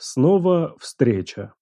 Снова встреча.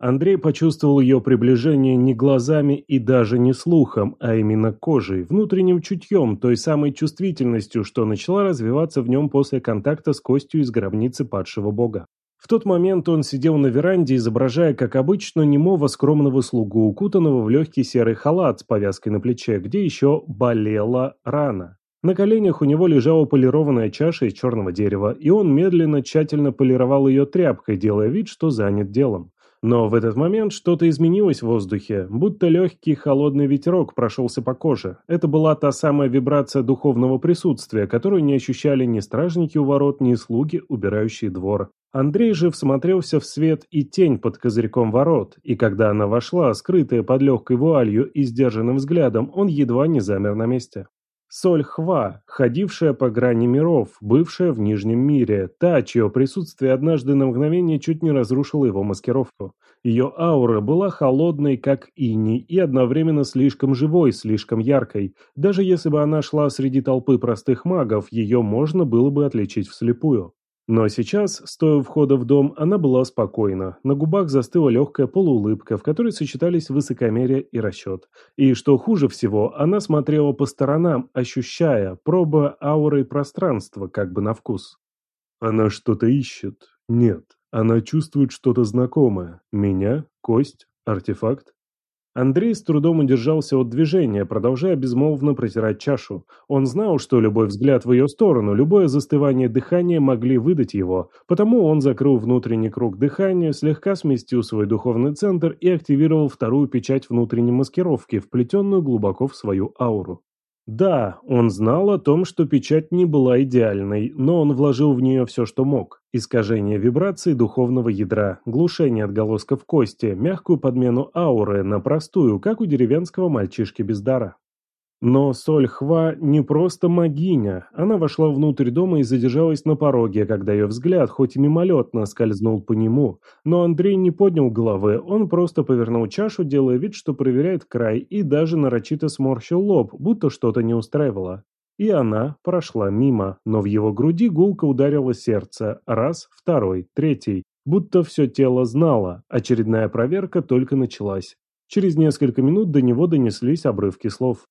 Андрей почувствовал ее приближение не глазами и даже не слухом, а именно кожей, внутренним чутьем, той самой чувствительностью, что начала развиваться в нем после контакта с костью из гробницы падшего бога. В тот момент он сидел на веранде, изображая, как обычно, немого скромного слугу, укутанного в легкий серый халат с повязкой на плече, где еще болела рана. На коленях у него лежала полированная чаша из черного дерева, и он медленно, тщательно полировал ее тряпкой, делая вид, что занят делом. Но в этот момент что-то изменилось в воздухе, будто легкий холодный ветерок прошелся по коже. Это была та самая вибрация духовного присутствия, которую не ощущали ни стражники у ворот, ни слуги, убирающие двор. Андрей же всмотрелся в свет и тень под козырьком ворот, и когда она вошла, скрытая под легкой вуалью и сдержанным взглядом, он едва не замер на месте. Соль Хва, ходившая по грани миров, бывшая в Нижнем мире, та, чье присутствие однажды на мгновение чуть не разрушило его маскировку. Ее аура была холодной, как иней, и одновременно слишком живой, слишком яркой. Даже если бы она шла среди толпы простых магов, ее можно было бы отличить вслепую. Но сейчас, стоя у входа в дом, она была спокойна. На губах застыла легкая полуулыбка, в которой сочетались высокомерие и расчет. И, что хуже всего, она смотрела по сторонам, ощущая, пробуя аурой пространства, как бы на вкус. Она что-то ищет? Нет. Она чувствует что-то знакомое. Меня? Кость? Артефакт? Андрей с трудом удержался от движения, продолжая безмолвно протирать чашу. Он знал, что любой взгляд в ее сторону, любое застывание дыхания могли выдать его, потому он закрыл внутренний круг дыхания, слегка сместил свой духовный центр и активировал вторую печать внутренней маскировки, вплетенную глубоко в свою ауру. Да, он знал о том, что печать не была идеальной, но он вложил в нее все, что мог. Искажение вибраций духовного ядра, глушение отголосков кости, мягкую подмену ауры на простую, как у деревенского мальчишки без дара. Но Соль Хва не просто магиня. Она вошла внутрь дома и задержалась на пороге, когда ее взгляд хоть и мимолетно скользнул по нему. Но Андрей не поднял головы, он просто повернул чашу, делая вид, что проверяет край, и даже нарочито сморщил лоб, будто что-то не устраивало. И она прошла мимо, но в его груди гулко ударило сердце. Раз, второй, третий. Будто все тело знало. Очередная проверка только началась. Через несколько минут до него донеслись обрывки слов.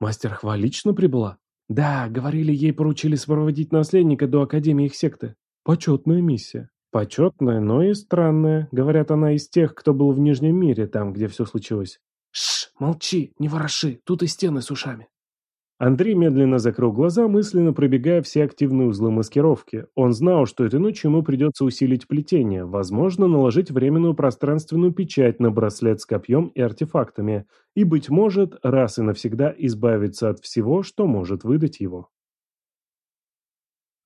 Мастер Хва лично прибыла? Да, говорили, ей поручили сопроводить наследника до Академии их секты. Почетная миссия. Почетная, но и странная. Говорят, она из тех, кто был в Нижнем мире, там, где все случилось. Шш, молчи, не вороши, тут и стены с ушами. Андрей медленно закрыл глаза, мысленно пробегая все активные узлы маскировки. Он знал, что этой ночью ему придется усилить плетение, возможно, наложить временную пространственную печать на браслет с копьем и артефактами, и, быть может, раз и навсегда избавиться от всего, что может выдать его.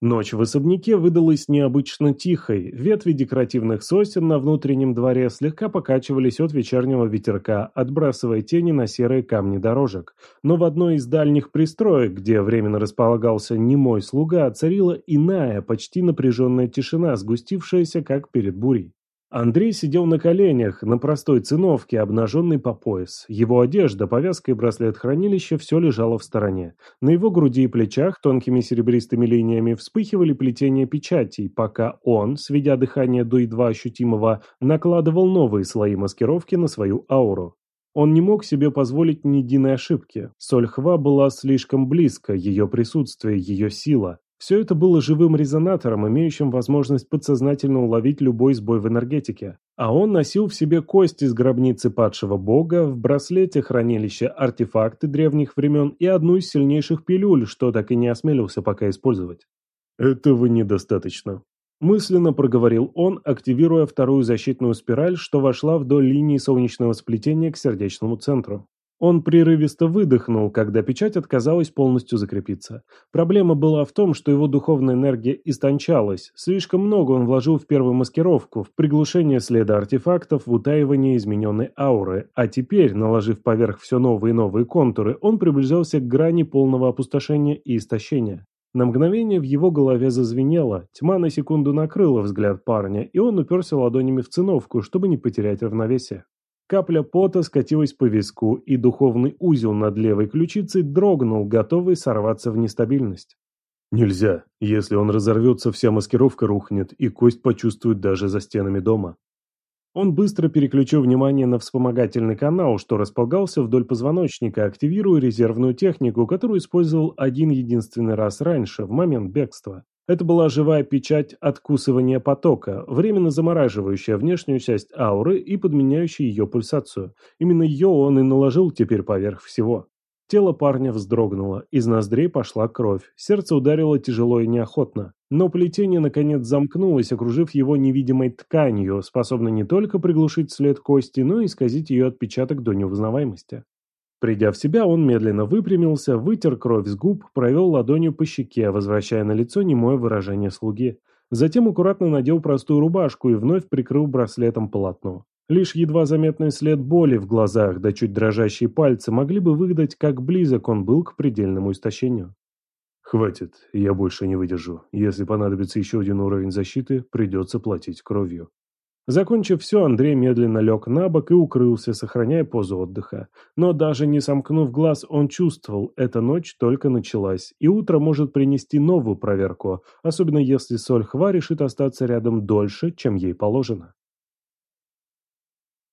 Ночь в особняке выдалась необычно тихой, ветви декоративных сосен на внутреннем дворе слегка покачивались от вечернего ветерка, отбрасывая тени на серые камни дорожек. Но в одной из дальних пристроек, где временно располагался немой слуга, царила иная, почти напряженная тишина, сгустившаяся, как перед бурей. Андрей сидел на коленях, на простой циновке, обнаженный по пояс. Его одежда, повязка и браслет хранилища все лежало в стороне. На его груди и плечах тонкими серебристыми линиями вспыхивали плетения печатей, пока он, сведя дыхание до едва ощутимого, накладывал новые слои маскировки на свою ауру. Он не мог себе позволить ни единой ошибки. Сольхва была слишком близко, ее присутствие, ее сила. Все это было живым резонатором, имеющим возможность подсознательно уловить любой сбой в энергетике. А он носил в себе кость из гробницы падшего бога, в браслете хранилище артефакты древних времен и одну из сильнейших пилюль, что так и не осмелился пока использовать. «Этого недостаточно», Мысленно проговорил он, активируя вторую защитную спираль, что вошла вдоль линии солнечного сплетения к сердечному центру. Он прерывисто выдохнул, когда печать отказалась полностью закрепиться. Проблема была в том, что его духовная энергия истончалась. Слишком много он вложил в первую маскировку, в приглушение следа артефактов, в утаивание измененной ауры. А теперь, наложив поверх все новые и новые контуры, он приближался к грани полного опустошения и истощения. На мгновение в его голове зазвенело, тьма на секунду накрыла взгляд парня, и он уперся ладонями в циновку, чтобы не потерять равновесие. Капля пота скатилась по виску, и духовный узел над левой ключицей дрогнул, готовый сорваться в нестабильность. Нельзя. Если он разорвется, вся маскировка рухнет, и кость почувствует даже за стенами дома. Он быстро переключил внимание на вспомогательный канал, что располагался вдоль позвоночника, активируя резервную технику, которую использовал один единственный раз раньше, в момент бегства. Это была живая печать откусывания потока, временно замораживающая внешнюю часть ауры и подменяющая ее пульсацию. Именно ее он и наложил теперь поверх всего. Тело парня вздрогнуло, из ноздрей пошла кровь, сердце ударило тяжело и неохотно. Но плетение наконец замкнулось, окружив его невидимой тканью, способной не только приглушить след кости, но и исказить ее отпечаток до неузнаваемости. Придя в себя, он медленно выпрямился, вытер кровь с губ, провел ладонью по щеке, возвращая на лицо немое выражение слуги. Затем аккуратно надел простую рубашку и вновь прикрыл браслетом полотно. Лишь едва заметный след боли в глазах, да чуть дрожащие пальцы могли бы выдать, как близок он был к предельному истощению. «Хватит, я больше не выдержу. Если понадобится еще один уровень защиты, придется платить кровью». Закончив все, Андрей медленно лег на бок и укрылся, сохраняя позу отдыха. Но даже не сомкнув глаз, он чувствовал, эта ночь только началась, и утро может принести новую проверку, особенно если Соль Хва решит остаться рядом дольше, чем ей положено.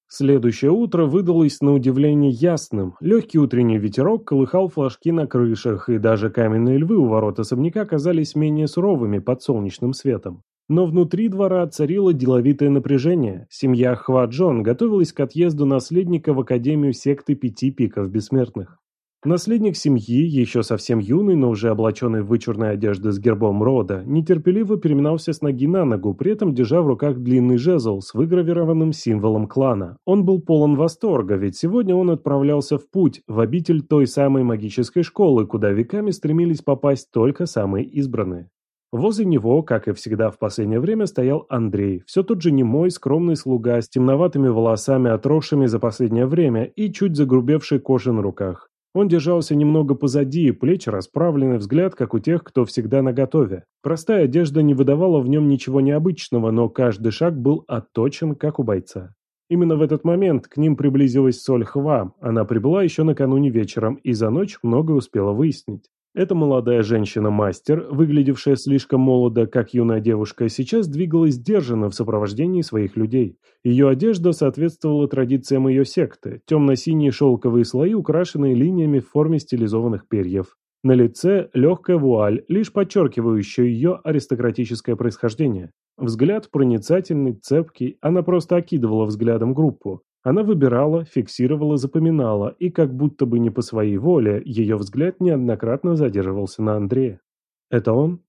Следующее утро выдалось на удивление ясным. Легкий утренний ветерок колыхал флажки на крышах, и даже каменные львы у ворот особняка казались менее суровыми под солнечным светом. Но внутри двора царило деловитое напряжение. Семья Хваджон готовилась к отъезду наследника в Академию секты Пяти Пиков Бессмертных. Наследник семьи, еще совсем юный, но уже облаченный в вычурной одежды с гербом рода, нетерпеливо переминался с ноги на ногу, при этом держа в руках длинный жезл с выгравированным символом клана. Он был полон восторга, ведь сегодня он отправлялся в путь, в обитель той самой магической школы, куда веками стремились попасть только самые избранные. Возле него, как и всегда в последнее время, стоял Андрей, все тот же немой, скромный слуга с темноватыми волосами, отросшими за последнее время и чуть загрубевшей кожей на руках. Он держался немного позади, плечи расправлены, взгляд, как у тех, кто всегда наготове. Простая одежда не выдавала в нем ничего необычного, но каждый шаг был отточен, как у бойца. Именно в этот момент к ним приблизилась Соль Хва. Она прибыла еще накануне вечером и за ночь многое успела выяснить. Эта молодая женщина-мастер, выглядевшая слишком молодо, как юная девушка, сейчас двигалась сдержанно в сопровождении своих людей. Ее одежда соответствовала традициям ее секты, темно-синие шелковые слои, украшенные линиями в форме стилизованных перьев. На лице легкая вуаль, лишь подчеркивающая ее аристократическое происхождение. Взгляд проницательный, цепкий, она просто окидывала взглядом группу. Она выбирала, фиксировала, запоминала, и как будто бы не по своей воле, ее взгляд неоднократно задерживался на Андрея. «Это он?»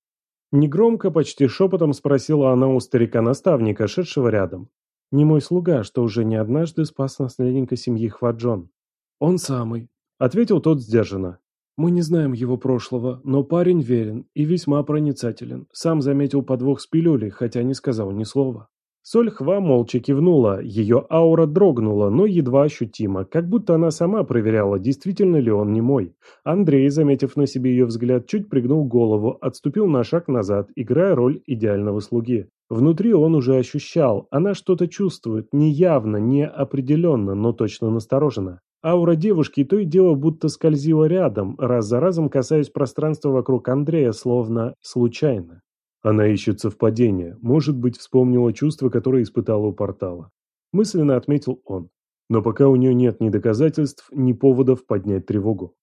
Негромко, почти шепотом спросила она у старика-наставника, шедшего рядом. «Не мой слуга, что уже не однажды спас наследника семьи Хваджон». «Он самый», — ответил тот сдержанно. «Мы не знаем его прошлого, но парень верен и весьма проницателен. Сам заметил подвох с пилюлей, хотя не сказал ни слова». Сольхва молча кивнула, ее аура дрогнула, но едва ощутимо, как будто она сама проверяла, действительно ли он не мой. Андрей, заметив на себе ее взгляд, чуть пригнул голову, отступил на шаг назад, играя роль идеального слуги. Внутри он уже ощущал, она что-то чувствует, неявно, не определенно, но точно настороженно. Аура девушки то и дело будто скользила рядом, раз за разом касаясь пространства вокруг Андрея, словно случайно. Она ищет совпадения, может быть, вспомнила чувства, которые испытала у портала. Мысленно отметил он. Но пока у нее нет ни доказательств, ни поводов поднять тревогу.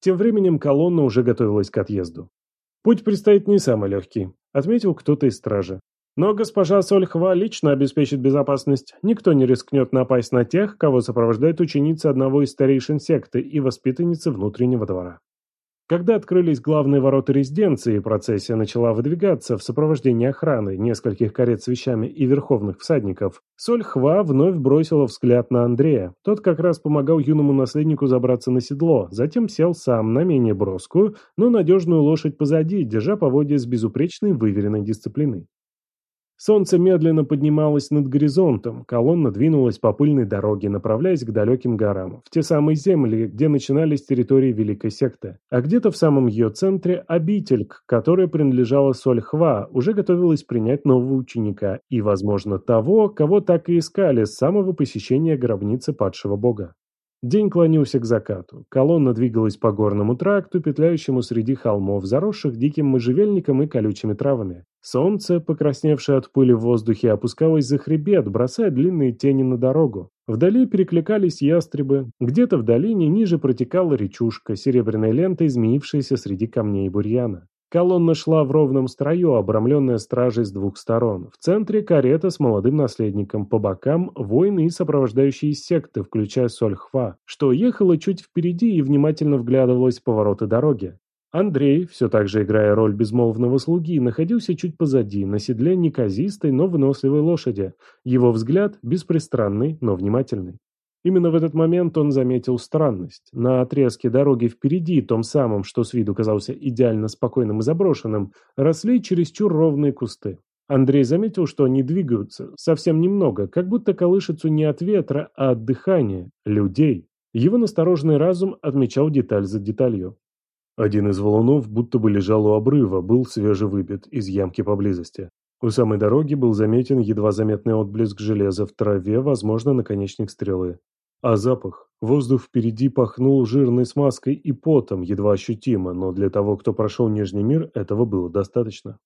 Тем временем колонна уже готовилась к отъезду. «Путь предстоит не самый легкий», — отметил кто-то из стражи. «Но госпожа Сольхва лично обеспечит безопасность. Никто не рискнет напасть на тех, кого сопровождает ученица одного из старейшин секты и воспитанница внутреннего двора». Когда открылись главные ворота резиденции, процессия начала выдвигаться в сопровождении охраны, нескольких карет с вещами и верховных всадников. Соль Хва вновь бросила взгляд на Андрея. Тот как раз помогал юному наследнику забраться на седло, затем сел сам на менее броскую, но надежную лошадь позади, держа поводья с безупречной выверенной дисциплиной. Солнце медленно поднималось над горизонтом, колонна двинулась по пыльной дороге, направляясь к далеким горам, в те самые земли, где начинались территории Великой Секты. А где-то в самом ее центре обитель, к которой принадлежала Соль-Хва, уже готовилась принять нового ученика и, возможно, того, кого так и искали с самого посещения гробницы падшего бога. День клонился к закату. Колонна двигалась по горному тракту, петляющему среди холмов, заросших диким можжевельником и колючими травами. Солнце, покрасневшее от пыли в воздухе, опускалось за хребет, бросая длинные тени на дорогу. Вдали перекликались ястребы. Где-то в долине ниже протекала речушка, серебряной лентой змеившаяся среди камней бурьяна. Колонна шла в ровном строю, обрамленная стражей с двух сторон. В центре карета с молодым наследником, по бокам воины и сопровождающие секты, включая Сольхва, что ехала чуть впереди и внимательно вглядывалась в повороты дороги. Андрей, все так же играя роль безмолвного слуги, находился чуть позади, на седле неказистой, но выносливой лошади. Его взгляд беспристрастный, но внимательный. Именно в этот момент он заметил странность. На отрезке дороги впереди, том самом, что с виду казался идеально спокойным и заброшенным, росли чересчур ровные кусты. Андрей заметил, что они двигаются, совсем немного, как будто колышутся не от ветра, а от дыхания, людей. Его настороженный разум отмечал деталь за деталью. Один из валунов будто бы лежал у обрыва, был свежевыбит из ямки поблизости. У самой дороги был заметен едва заметный отблеск железа в траве, возможно, наконечник стрелы. А запах? Воздух впереди пахнул жирной смазкой и потом, едва ощутимо, но для того, кто прошел Нижний мир, этого было достаточно.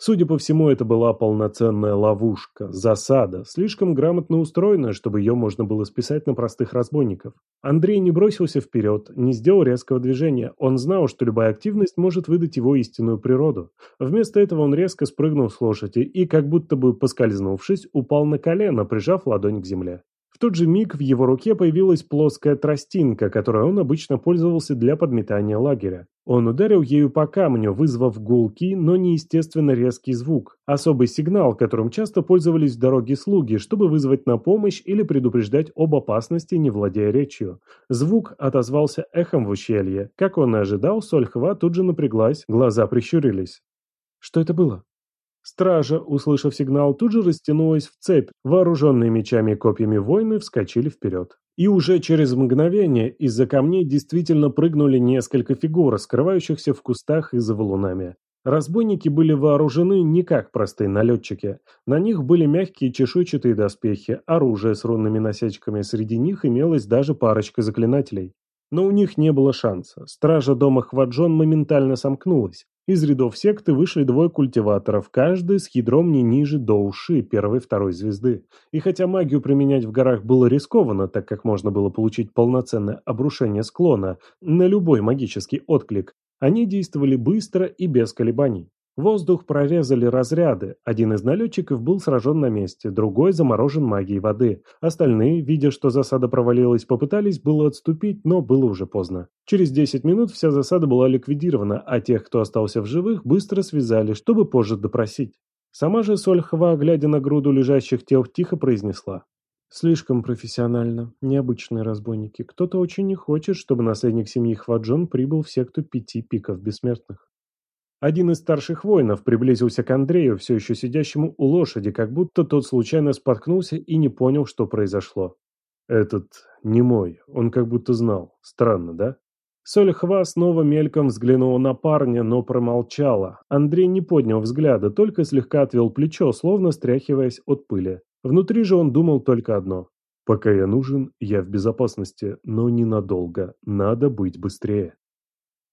Судя по всему, это была полноценная ловушка, засада, слишком грамотно устроенная, чтобы ее можно было списать на простых разбойников. Андрей не бросился вперед, не сделал резкого движения. Он знал, что любая активность может выдать его истинную природу. Вместо этого он резко спрыгнул с лошади и, как будто бы поскользнувшись, упал на колено, прижав ладонь к земле. В тот же миг в его руке появилась плоская тростинка, которой он обычно пользовался для подметания лагеря. Он ударил ею по камню, вызвав гулкий, но неестественно резкий звук. Особый сигнал, которым часто пользовались в дороге слуги, чтобы вызвать на помощь или предупреждать об опасности, не владея речью. Звук отозвался эхом в ущелье. Как он и ожидал, Сольхва тут же напряглась, глаза прищурились. «Что это было?» Стража, услышав сигнал, тут же растянулась в цепь. Вооруженные мечами и копьями воины вскочили вперед. И уже через мгновение из-за камней действительно прыгнули несколько фигур, скрывающихся в кустах и за валунами. Разбойники были вооружены не как простые налетчики. На них были мягкие чешуйчатые доспехи, оружие с рунными насечками, среди них имелась даже парочка заклинателей. Но у них не было шанса. Стража дома Хваджон моментально сомкнулась. Из рядов секты вышли двое культиваторов, каждый с ядром не ниже до уши первой-второй звезды. И хотя магию применять в горах было рискованно, так как можно было получить полноценное обрушение склона на любой магический отклик, они действовали быстро и без колебаний. Воздух прорезали разряды. Один из налетчиков был сражен на месте, другой заморожен магией воды. Остальные, видя, что засада провалилась, попытались было отступить, но было уже поздно. Через 10 минут вся засада была ликвидирована, а тех, кто остался в живых, быстро связали, чтобы позже допросить. Сама же Сольхова, глядя на груду лежащих тел, тихо произнесла. Слишком профессионально. Необычные разбойники. Кто-то очень не хочет, чтобы наследник семьи Хваджон прибыл в секту пяти пиков бессмертных. Один из старших воинов приблизился к Андрею, все еще сидящему у лошади, как будто тот случайно споткнулся и не понял, что произошло. «Этот не мой, он как будто знал. Странно, да?» Сольхва снова мельком взглянула на парня, но промолчала. Андрей не поднял взгляда, только слегка отвел плечо, словно стряхиваясь от пыли. Внутри же он думал только одно. «Пока я нужен, я в безопасности, но ненадолго. Надо быть быстрее».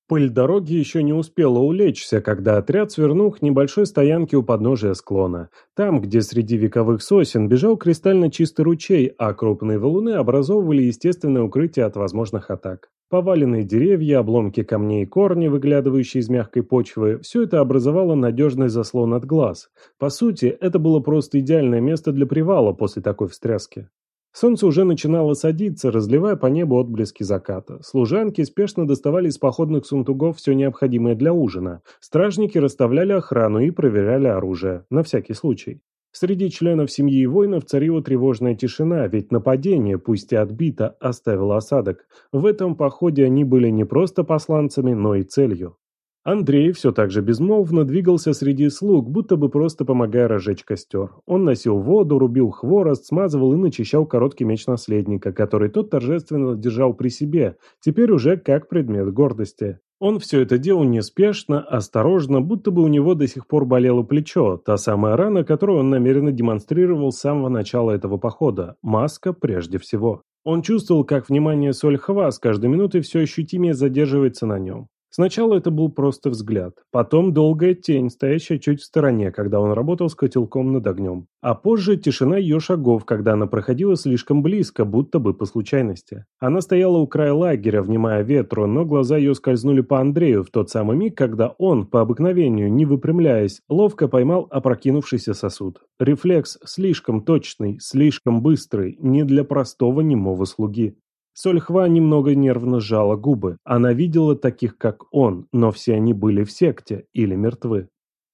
Пыль дороги еще не успела улечься, когда отряд свернул к небольшой стоянке у подножия склона. Там, где среди вековых сосен бежал кристально чистый ручей, а крупные валуны образовывали естественное укрытие от возможных атак. Поваленные деревья, обломки камней и корни, выглядывающие из мягкой почвы, все это образовало надежный заслон от глаз. По сути, это было просто идеальное место для привала после такой встряски. Солнце уже начинало садиться, разливая по небу отблески заката. Служанки спешно доставали из походных сундуков все необходимое для ужина. Стражники расставляли охрану и проверяли оружие, на всякий случай. Среди членов семьи и воинов царила тревожная тишина, ведь нападение, пусть и отбито, оставило осадок. В этом походе они были не просто посланцами, но и целью. Андрей все так же безмолвно двигался среди слуг, будто бы просто помогая разжечь костер. Он носил воду, рубил хворост, смазывал и начищал короткий меч наследника, который тот торжественно держал при себе, теперь уже как предмет гордости. Он все это делал неспешно, осторожно, будто бы у него до сих пор болело плечо, та самая рана, которую он намеренно демонстрировал с самого начала этого похода. Маска прежде всего. Он чувствовал, как внимание Сольхва с каждой минутой все ощутимее задерживается на нем. Сначала это был просто взгляд, потом долгая тень, стоящая чуть в стороне, когда он работал с котелком над огнем, а позже тишина ее шагов, когда она проходила слишком близко, будто бы по случайности. Она стояла у края лагеря, внимая ветру, но глаза ее скользнули по Андрею в тот самый миг, когда он, по обыкновению, не выпрямляясь, ловко поймал опрокинувшийся сосуд. Рефлекс слишком точный, слишком быстрый, не для простого немого слуги. Сольхва немного нервно сжала губы. Она видела таких, как он, но все они были в секте или мертвы.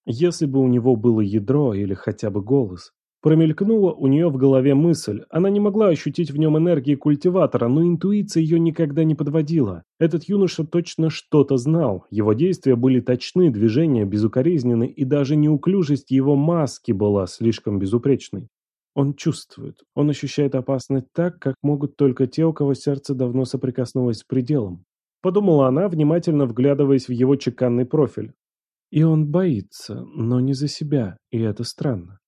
Если бы у него было ядро или хотя бы голос. Промелькнула у нее в голове мысль. Она не могла ощутить в нем энергии культиватора, но интуиция ее никогда не подводила. Этот юноша точно что-то знал. Его действия были точны, движения безукоризненны, и даже неуклюжесть его маски была слишком безупречной. Он чувствует, он ощущает опасность так, как могут только те, у кого сердце давно соприкоснулось с пределом. Подумала она, внимательно вглядываясь в его чеканный профиль. И он боится, но не за себя, и это странно.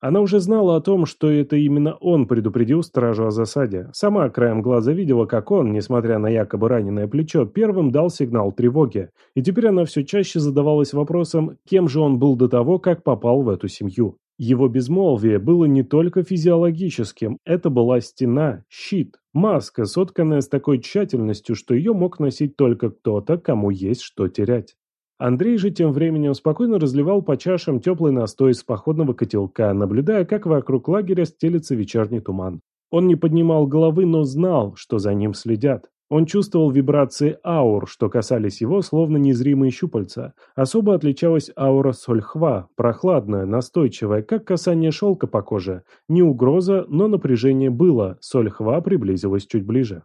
Она уже знала о том, что это именно он предупредил стражу о засаде. Сама краем глаза видела, как он, несмотря на якобы раненое плечо, первым дал сигнал тревоги. И теперь она все чаще задавалась вопросом, кем же он был до того, как попал в эту семью. Его безмолвие было не только физиологическим, это была стена, щит, маска, сотканная с такой тщательностью, что ее мог носить только кто-то, кому есть что терять. Андрей же тем временем спокойно разливал по чашам теплый настой из походного котелка, наблюдая, как вокруг лагеря стелется вечерний туман. Он не поднимал головы, но знал, что за ним следят. Он чувствовал вибрации аур, что касались его, словно незримые щупальца. Особо отличалась аура сольхва, прохладная, настойчивая, как касание шелка по коже. Не угроза, но напряжение было, сольхва приблизилась чуть ближе.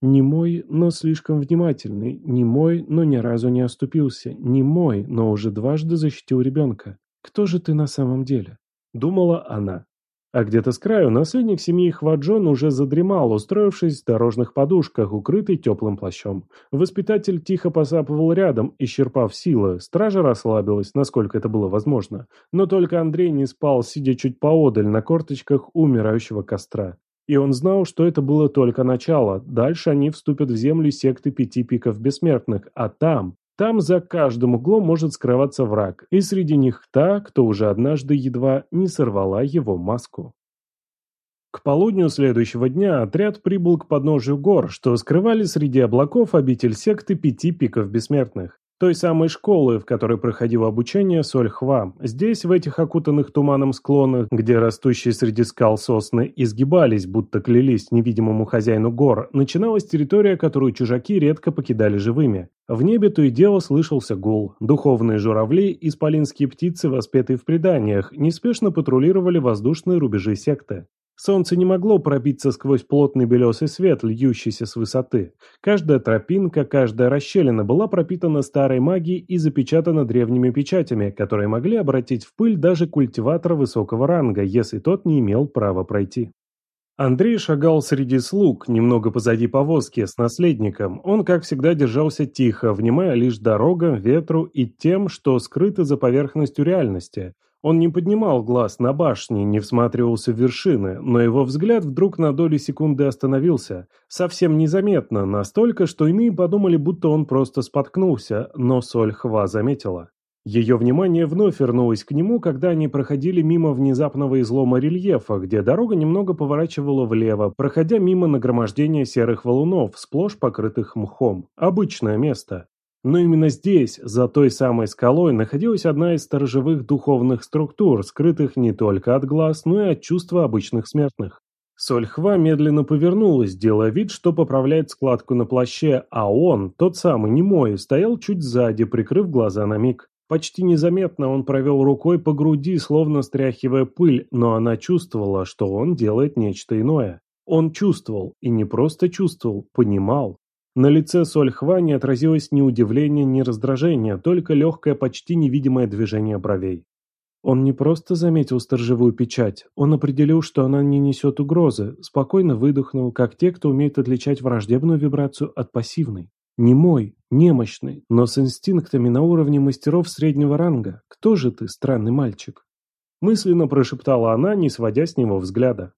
Не мой, но слишком внимательный, не мой, но ни разу не оступился, не мой, но уже дважды защитил ребенка. Кто же ты на самом деле? Думала она. А где-то с краю наследник семьи Хваджон уже задремал, устроившись в дорожных подушках, укрытый теплым плащом. Воспитатель тихо посапывал рядом, исчерпав силы. Стража расслабилась, насколько это было возможно. Но только Андрей не спал, сидя чуть поодаль на корточках умирающего костра. И он знал, что это было только начало. Дальше они вступят в землю секты пяти пиков бессмертных, а там, там за каждым углом может скрываться враг, и среди них та, кто уже однажды едва не сорвала его маску. К полудню следующего дня отряд прибыл к подножию гор, что скрывали среди облаков обитель секты пяти пиков бессмертных той самой школы, в которой проходило обучение Сольхва. Здесь, в этих окутанных туманом склонах, где растущие среди скал сосны изгибались, будто клялись невидимому хозяину гор, начиналась территория, которую чужаки редко покидали живыми. В небе то и дело слышался гул. Духовные журавли, исполинские птицы, воспетые в преданиях, неспешно патрулировали воздушные рубежи секты. Солнце не могло пробиться сквозь плотный белесый свет, льющийся с высоты. Каждая тропинка, каждая расщелина была пропитана старой магией и запечатана древними печатями, которые могли обратить в пыль даже культиватора высокого ранга, если тот не имел права пройти. Андрей шагал среди слуг, немного позади повозки, с наследником. Он, как всегда, держался тихо, внимая лишь дорогам, ветру и тем, что скрыто за поверхностью реальности – он не поднимал глаз на башни, не всматривался в вершины, но его взгляд вдруг на доли секунды остановился. Совсем незаметно, настолько, что иные подумали, будто он просто споткнулся, но Соль Хва заметила. Ее внимание вновь вернулось к нему, когда они проходили мимо внезапного излома рельефа, где дорога немного поворачивала влево, проходя мимо нагромождения серых валунов, сплошь покрытых мхом. Обычное место. Но именно здесь, за той самой скалой, находилась одна из сторожевых духовных структур, скрытых не только от глаз, но и от чувства обычных смертных. Сольхва медленно повернулась, делая вид, что поправляет складку на плаще, а он, тот самый немой, стоял чуть сзади, прикрыв глаза на миг. Почти незаметно он провел рукой по груди, словно стряхивая пыль, но она чувствовала, что он делает нечто иное. Он чувствовал, и не просто чувствовал, понимал. На лице Сольхва не отразилось ни удивления, ни раздражения, только легкое, почти невидимое движение бровей. Он не просто заметил сторожевую печать, он определил, что она не несет угрозы, спокойно выдохнул, как те, кто умеет отличать враждебную вибрацию от пассивной. Не мой, немощный, но с инстинктами на уровне мастеров среднего ранга. Кто же ты, странный мальчик? Мысленно прошептала она, не сводя с него взгляда.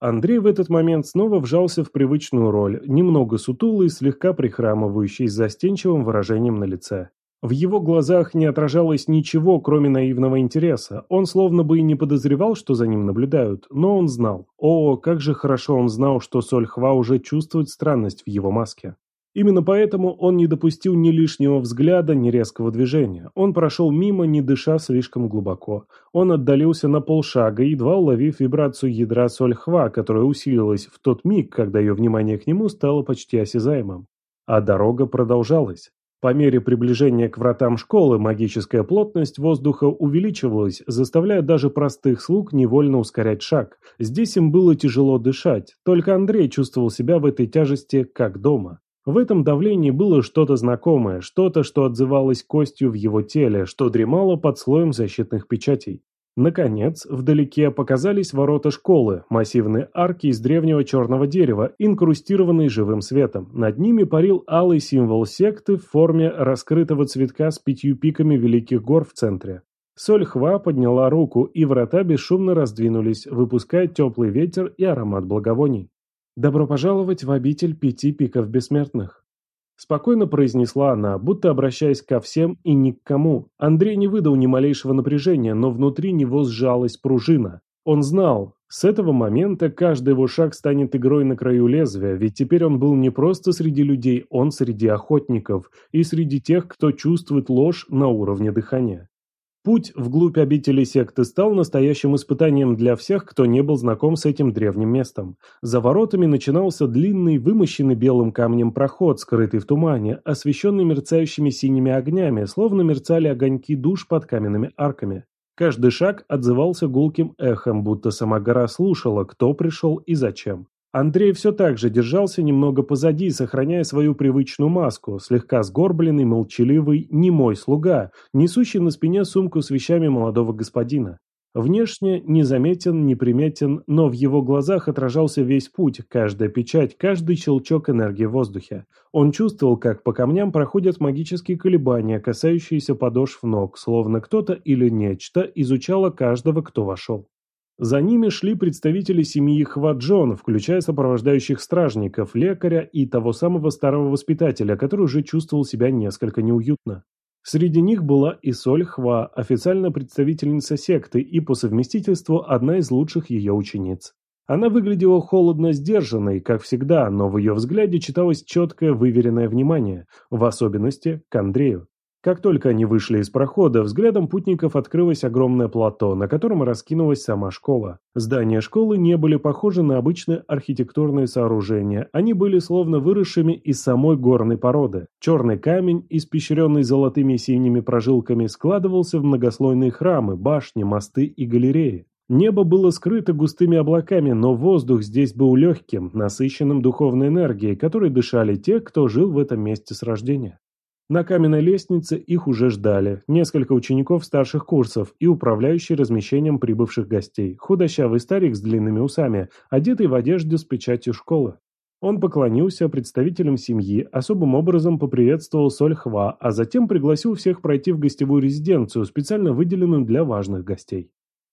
Андрей в этот момент снова вжался в привычную роль, немного сутулый, слегка прихрамывающий, с застенчивым выражением на лице. В его глазах не отражалось ничего, кроме наивного интереса. Он словно бы и не подозревал, что за ним наблюдают, но он знал. О, как же хорошо он знал, что Сольхва уже чувствует странность в его маске. Именно поэтому он не допустил ни лишнего взгляда, ни резкого движения. Он прошел мимо, не дыша слишком глубоко. Он отдалился на полшага, едва уловив вибрацию ядра сольхва, которая усилилась в тот миг, когда ее внимание к нему стало почти осязаемым. А дорога продолжалась. По мере приближения к вратам школы магическая плотность воздуха увеличивалась, заставляя даже простых слуг невольно ускорять шаг. Здесь им было тяжело дышать, только Андрей чувствовал себя в этой тяжести как дома. В этом давлении было что-то знакомое, что-то, что отзывалось костью в его теле, что дремало под слоем защитных печатей. Наконец, вдалеке показались ворота школы, массивные арки из древнего черного дерева, инкрустированные живым светом. Над ними парил алый символ секты в форме раскрытого цветка с пятью пиками великих гор в центре. Соль Хва подняла руку, и врата бесшумно раздвинулись, выпуская теплый ветер и аромат благовоний. «Добро пожаловать в обитель пяти пиков бессмертных». Спокойно произнесла она, будто обращаясь ко всем и ни к кому. Андрей не выдал ни малейшего напряжения, но внутри него сжалась пружина. Он знал, с этого момента каждый его шаг станет игрой на краю лезвия, ведь теперь он был не просто среди людей, он среди охотников и среди тех, кто чувствует ложь на уровне дыхания. Путь вглубь обители секты стал настоящим испытанием для всех, кто не был знаком с этим древним местом. За воротами начинался длинный, вымощенный белым камнем проход, скрытый в тумане, освещенный мерцающими синими огнями, словно мерцали огоньки душ под каменными арками. Каждый шаг отзывался гулким эхом, будто сама гора слушала, кто пришел и зачем. Андрей все так же держался немного позади, сохраняя свою привычную маску, слегка сгорбленный, молчаливый, немой слуга, несущий на спине сумку с вещами молодого господина. Внешне незаметен, неприметен, но в его глазах отражался весь путь, каждая печать, каждый щелчок энергии в воздухе. Он чувствовал, как по камням проходят магические колебания, касающиеся подошв ног, словно кто-то или нечто изучало каждого, кто вошел. За ними шли представители семьи Хваджон, включая сопровождающих стражников, лекаря и того самого старого воспитателя, который уже чувствовал себя несколько неуютно. Среди них была и Соль Хва, официально представительница секты и по совместительству одна из лучших ее учениц. Она выглядела холодно сдержанной, как всегда, но в ее взгляде читалось четкое выверенное внимание, в особенности к Андрею. Как только они вышли из прохода, взглядом путников открылось огромное плато, на котором раскинулась сама школа. Здания школы не были похожи на обычные архитектурные сооружения, они были словно выросшими из самой горной породы. Черный камень, испещренный золотыми и синими прожилками, складывался в многослойные храмы, башни, мосты и галереи. Небо было скрыто густыми облаками, но воздух здесь был легким, насыщенным духовной энергией, которой дышали те, кто жил в этом месте с рождения. На каменной лестнице их уже ждали несколько учеников старших курсов и управляющий размещением прибывших гостей, худощавый старик с длинными усами, одетый в одежду с печатью школы. Он поклонился представителям семьи, особым образом поприветствовал Соль Хва, а затем пригласил всех пройти в гостевую резиденцию, специально выделенную для важных гостей.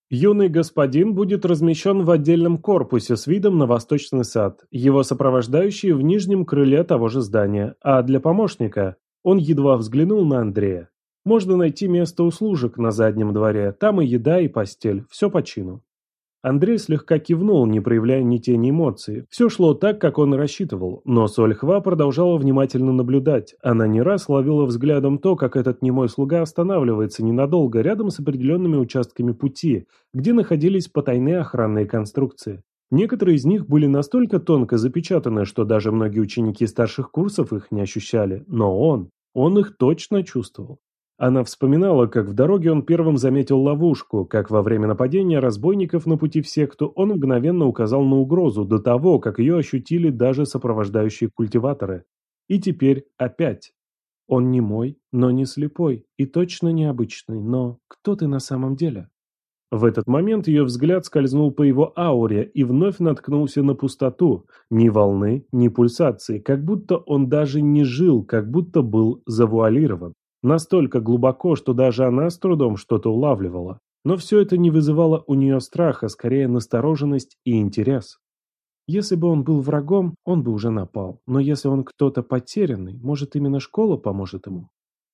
Юный господин будет размещен в отдельном корпусе с видом на восточный сад, его сопровождающие в нижнем крыле того же здания, а для помощника он едва взглянул на Андрея. Можно найти место у служек на заднем дворе, там и еда, и постель, все по чину. Андрей слегка кивнул, не проявляя ни тени эмоций. Все шло так, как он рассчитывал, но Сольхва продолжала внимательно наблюдать. Она не раз ловила взглядом то, как этот немой слуга останавливается ненадолго рядом с определенными участками пути, где находились потайные охранные конструкции. Некоторые из них были настолько тонко запечатаны, что даже многие ученики старших курсов их не ощущали, но он, он их точно чувствовал. Она вспоминала, как в дороге он первым заметил ловушку, как во время нападения разбойников на пути в секту он мгновенно указал на угрозу до того, как ее ощутили даже сопровождающие культиваторы. И теперь опять. Он не мой, но не слепой, и точно необычный, но кто ты на самом деле? В этот момент ее взгляд скользнул по его ауре и вновь наткнулся на пустоту. Ни волны, ни пульсации, как будто он даже не жил, как будто был завуалирован. Настолько глубоко, что даже она с трудом что-то улавливала. Но все это не вызывало у нее страха, скорее настороженность и интерес. Если бы он был врагом, он бы уже напал. Но если он кто-то потерянный, может именно школа поможет ему?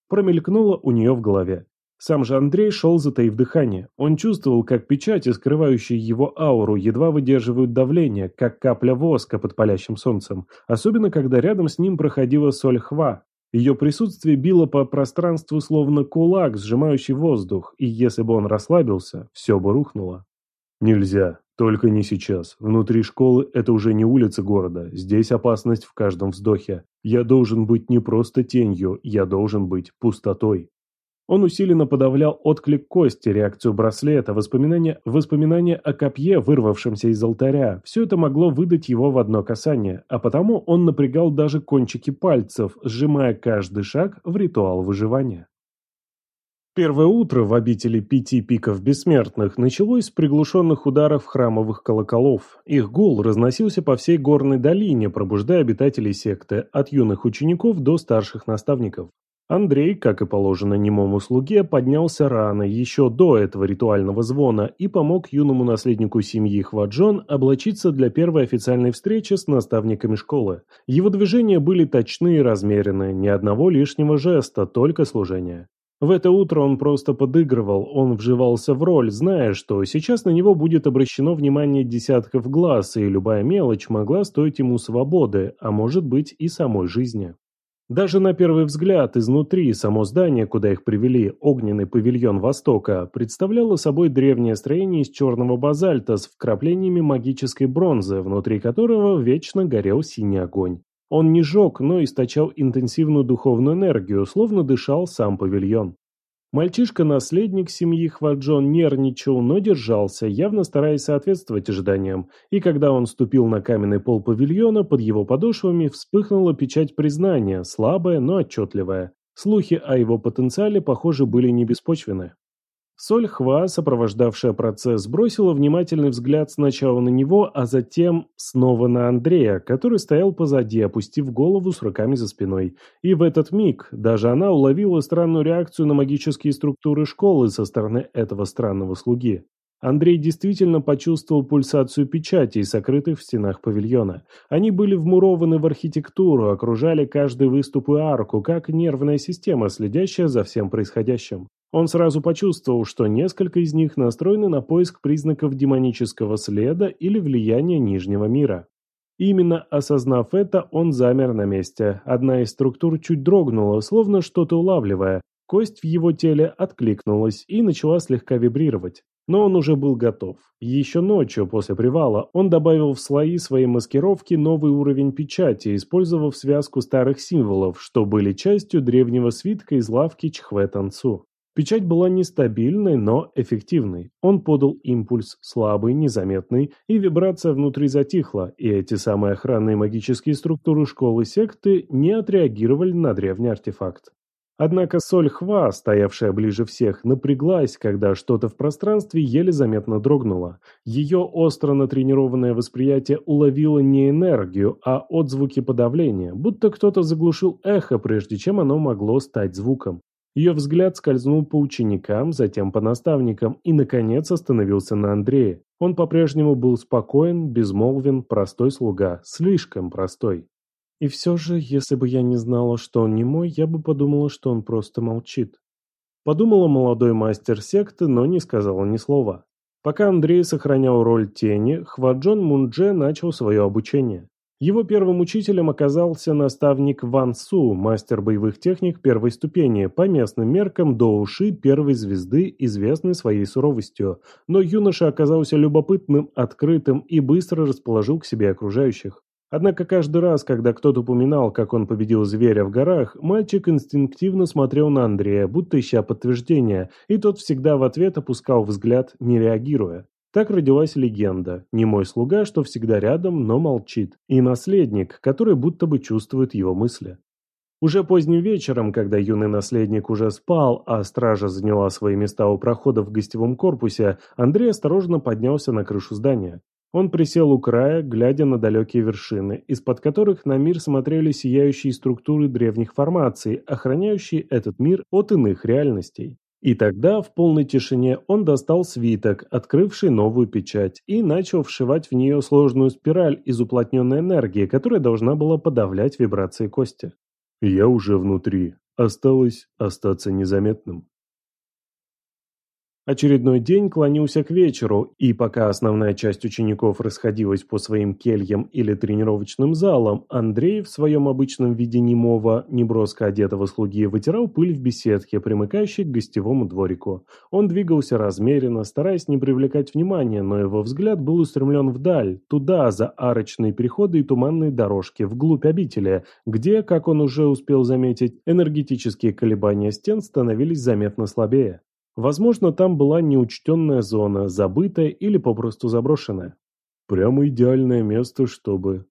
Промелькнуло у нее в голове. Сам же Андрей шел затаив дыхание. Он чувствовал, как печати, скрывающие его ауру, едва выдерживают давление, как капля воска под палящим солнцем. Особенно, когда рядом с ним проходила соль хва. Ее присутствие било по пространству словно кулак, сжимающий воздух, и если бы он расслабился, все бы рухнуло. Нельзя. Только не сейчас. Внутри школы это уже не улица города. Здесь опасность в каждом вздохе. Я должен быть не просто тенью, я должен быть пустотой. Он усиленно подавлял отклик кости, реакцию браслета, воспоминания, воспоминания о копье, вырвавшемся из алтаря. Все это могло выдать его в одно касание, а потому он напрягал даже кончики пальцев, сжимая каждый шаг в ритуал выживания. Первое утро в обители пяти пиков бессмертных началось с приглушенных ударов храмовых колоколов. Их гул разносился по всей горной долине, пробуждая обитателей секты, от юных учеников до старших наставников. Андрей, как и положено немому слуге, поднялся рано, еще до этого ритуального звона, и помог юному наследнику семьи Хваджон облачиться для первой официальной встречи с наставниками школы. Его движения были точны и размеренны, ни одного лишнего жеста, только служение. В это утро он просто подыгрывал, он вживался в роль, зная, что сейчас на него будет обращено внимание десятков глаз, и любая мелочь могла стоить ему свободы, а может быть и самой жизни. Даже на первый взгляд изнутри само здание, куда их привели, огненный павильон Востока, представляло собой древнее строение из черного базальта с вкраплениями магической бронзы, внутри которого вечно горел синий огонь. Он не жег, но источал интенсивную духовную энергию, словно дышал сам павильон. Мальчишка-наследник семьи Хваджон нервничал, но держался, явно стараясь соответствовать ожиданиям, и когда он ступил на каменный пол павильона, под его подошвами вспыхнула печать признания, слабая, но отчетливая. Слухи о его потенциале, похоже, были не беспочвены. Соль Хва, сопровождавшая процесс, бросила внимательный взгляд сначала на него, а затем снова на Андрея, который стоял позади, опустив голову с руками за спиной. И в этот миг даже она уловила странную реакцию на магические структуры школы со стороны этого странного слуги. Андрей действительно почувствовал пульсацию печатей, сокрытых в стенах павильона. Они были вмурованы в архитектуру, окружали каждый выступ и арку, как нервная система, следящая за всем происходящим. Он сразу почувствовал, что несколько из них настроены на поиск признаков демонического следа или влияния Нижнего мира. Именно осознав это, он замер на месте. Одна из структур чуть дрогнула, словно что-то улавливая. Кость в его теле откликнулась и начала слегка вибрировать. Но он уже был готов. Еще ночью, после привала, он добавил в слои своей маскировки новый уровень печати, использовав связку старых символов, что были частью древнего свитка из лавки Чхве Танцу. Печать была нестабильной, но эффективной. Он подал импульс, слабый, незаметный, и вибрация внутри затихла, и эти самые охранные магические структуры школы секты не отреагировали на древний артефакт. Однако соль Хва, стоявшая ближе всех, напряглась, когда что-то в пространстве еле заметно дрогнуло. Ее остро натренированное восприятие уловило не энергию, а отзвуки подавления, будто кто-то заглушил эхо, прежде чем оно могло стать звуком. Ее взгляд скользнул по ученикам, затем по наставникам и, наконец, остановился на Андрее. Он по-прежнему был спокоен, безмолвен, простой слуга, слишком простой. И все же, если бы я не знала, что он не мой, я бы подумала, что он просто молчит. Подумала молодой мастер секты, но не сказала ни слова. Пока Андрей сохранял роль тени, Хваджон Мундже начал свое обучение. Его первым учителем оказался наставник Ван Су, мастер боевых техник первой ступени, по местным меркам до уши первой звезды, известный своей суровостью. Но юноша оказался любопытным, открытым и быстро расположил к себе окружающих. Однако каждый раз, когда кто-то упоминал, как он победил зверя в горах, мальчик инстинктивно смотрел на Андрея, будто ища подтверждения, и тот всегда в ответ опускал взгляд, не реагируя. Так родилась легенда. Не мой слуга, что всегда рядом, но молчит. И наследник, который будто бы чувствует его мысли. Уже поздним вечером, когда юный наследник уже спал, а стража заняла свои места у прохода в гостевом корпусе, Андрей осторожно поднялся на крышу здания. Он присел у края, глядя на далекие вершины, из-под которых на мир смотрели сияющие структуры древних формаций, охраняющие этот мир от иных реальностей. И тогда, в полной тишине, он достал свиток, открывший новую печать, и начал вшивать в нее сложную спираль из уплотненной энергии, которая должна была подавлять вибрации кости. «Я уже внутри. Осталось остаться незаметным». Очередной день клонился к вечеру, и пока основная часть учеников расходилась по своим кельям или тренировочным залам, Андрей в своем обычном виде немого, неброско одетого слуги вытирал пыль в беседке, примыкающей к гостевому дворику. Он двигался размеренно, стараясь не привлекать внимания, но его взгляд был устремлен вдаль, туда, за арочные переходы и туманные дорожки, вглубь обители, где, как он уже успел заметить, энергетические колебания стен становились заметно слабее. Возможно, там была неучтенная зона, забытая или попросту заброшенная. Прямо идеальное место, чтобы...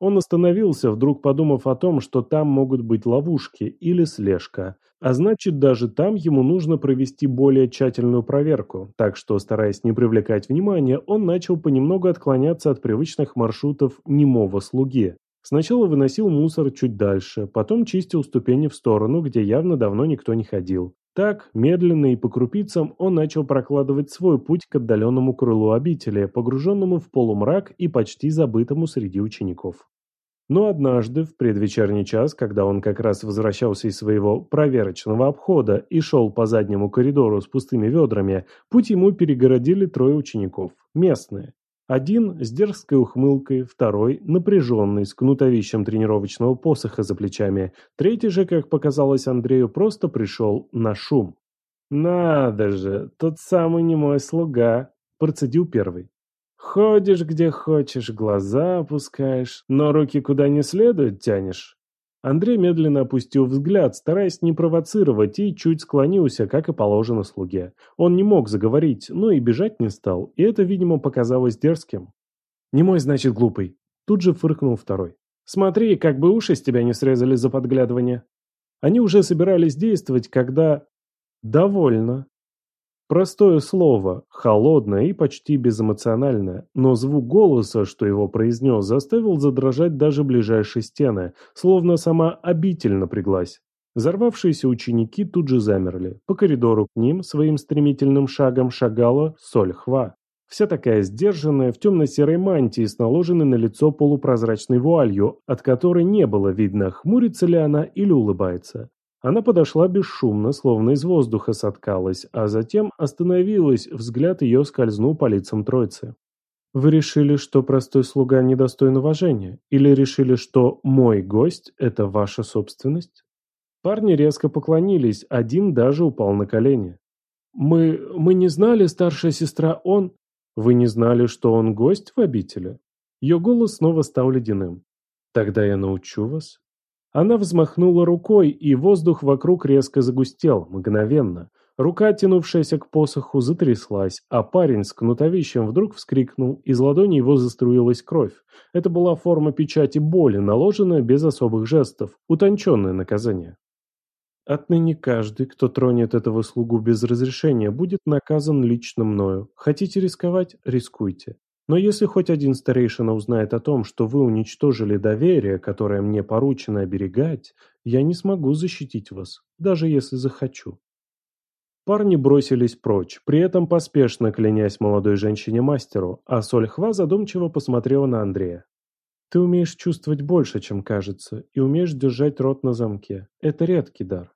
Он остановился, вдруг подумав о том, что там могут быть ловушки или слежка, а значит, даже там ему нужно провести более тщательную проверку, так что, стараясь не привлекать внимания, он начал понемногу отклоняться от привычных маршрутов немого слуги. Сначала выносил мусор чуть дальше, потом чистил ступени в сторону, где явно давно никто не ходил. Так, медленно и по крупицам, он начал прокладывать свой путь к отдаленному крылу обители, погруженному в полумрак и почти забытому среди учеников. Но однажды, в предвечерний час, когда он как раз возвращался из своего проверочного обхода и шел по заднему коридору с пустыми ведрами, путь ему перегородили трое учеников, местные. Один с дерзкой ухмылкой, второй напряженный, с кнутовищем тренировочного посоха за плечами, третий же, как показалось Андрею, просто пришел на шум. «Надо же, тот самый немой слуга», – процедил первый. «Ходишь где хочешь, глаза опускаешь, но руки куда не следует тянешь. Андрей медленно опустил взгляд, стараясь не провоцировать, и чуть склонился, как и положено слуге. Он не мог заговорить, но и бежать не стал, и это, видимо, показалось дерзким. «Не мой, значит, глупый», – тут же фыркнул второй. «Смотри, как бы уши с тебя не срезали за подглядывание». Они уже собирались действовать, когда... «Довольно», Простое слово, холодное и почти безэмоциональное, но звук голоса, что его произнес, заставил задрожать даже ближайшие стены, словно сама обитель напряглась. Взорвавшиеся ученики тут же замерли. По коридору к ним своим стремительным шагом шагала Сольхва. Вся такая сдержанная, в темно-серой мантии с наложенной на лицо полупрозрачной вуалью, от которой не было видно, хмурится ли она или улыбается. Она подошла бесшумно, словно из воздуха соткалась, а затем остановилась, взгляд ее скользнул по лицам троицы. «Вы решили, что простой слуга недостоин уважения? Или решили, что мой гость – это ваша собственность?» Парни резко поклонились, один даже упал на колени. «Мы... мы не знали, старшая сестра, он...» «Вы не знали, что он гость в обители?» Ее голос снова стал ледяным. «Тогда я научу вас. Она взмахнула рукой, и воздух вокруг резко загустел, мгновенно. Рука, тянувшаяся к посоху, затряслась, а парень с кнутовищем вдруг вскрикнул, из ладони его заструилась кровь. Это была форма печати боли, наложенная без особых жестов, утонченное наказание. Отныне каждый, кто тронет этого слугу без разрешения, будет наказан лично мною. Хотите рисковать – рискуйте. Но если хоть один старейшина узнает о том, что вы уничтожили доверие, которое мне поручено оберегать, я не смогу защитить вас, даже если захочу. Парни бросились прочь, при этом поспешно клянясь молодой женщине-мастеру, а Сольхва задумчиво посмотрела на Андрея. «Ты умеешь чувствовать больше, чем кажется, и умеешь держать рот на замке. Это редкий дар.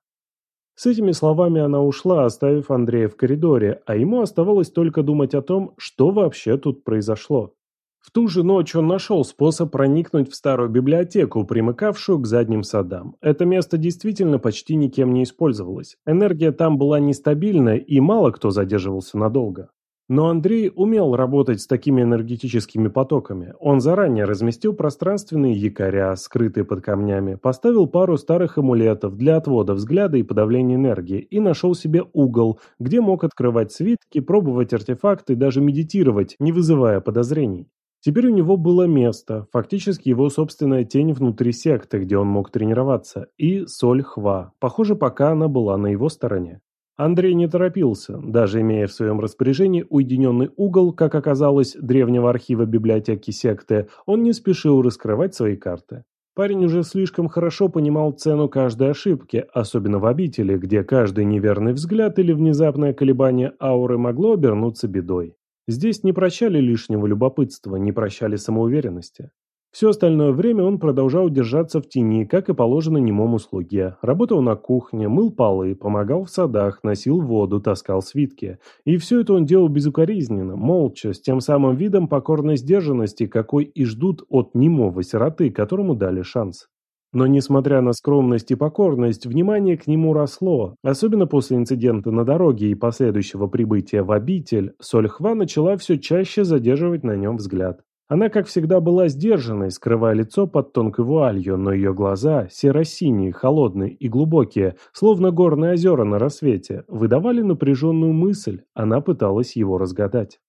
С этими словами она ушла, оставив Андрея в коридоре, а ему оставалось только думать о том, что вообще тут произошло. В ту же ночь он нашел способ проникнуть в старую библиотеку, примыкавшую к задним садам. Это место действительно почти никем не использовалось. Энергия там была нестабильна, и мало кто задерживался надолго. Но Андрей умел работать с такими энергетическими потоками. Он заранее разместил пространственные якоря, скрытые под камнями, поставил пару старых амулетов для отвода взгляда и подавления энергии и нашел себе угол, где мог открывать свитки, пробовать артефакты даже медитировать, не вызывая подозрений. Теперь у него было место, фактически его собственная тень внутри секты, где он мог тренироваться, и соль Хва. Похоже, пока она была на его стороне. Андрей не торопился, даже имея в своем распоряжении уединенный угол, как оказалось, древнего архива библиотеки секты, он не спешил раскрывать свои карты. Парень уже слишком хорошо понимал цену каждой ошибки, особенно в обители, где каждый неверный взгляд или внезапное колебание ауры могло обернуться бедой. Здесь не прощали лишнего любопытства, не прощали самоуверенности. Все остальное время он продолжал держаться в тени, как и положено немому слуге. Работал на кухне, мыл полы, помогал в садах, носил воду, таскал свитки. И все это он делал безукоризненно, молча, с тем самым видом покорной сдержанности, какой и ждут от немого сироты, которому дали шанс. Но несмотря на скромность и покорность, внимание к нему росло, особенно после инцидента на дороге и последующего прибытия в обитель, Сольхва начала все чаще задерживать на нем взгляд. Она, как всегда, была сдержанной, скрывая лицо под тонкой вуалью, но ее глаза, серо-синие, холодные и глубокие, словно горные озера на рассвете, выдавали напряженную мысль, она пыталась его разгадать.